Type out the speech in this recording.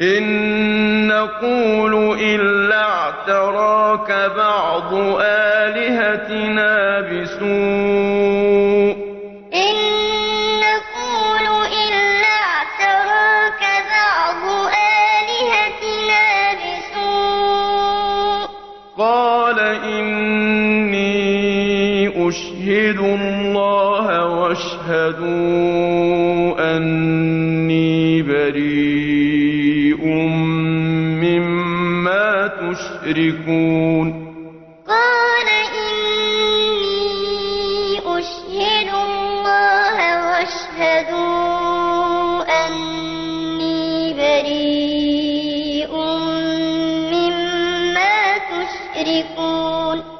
إن نقول إلا اعتراك بعض آلهتنا بسوء. قال إني أشهد الله واشهدوا أني بريء. مما تشركون. قال إني أشهد الله واشهدوا أني بريء مما تشركون.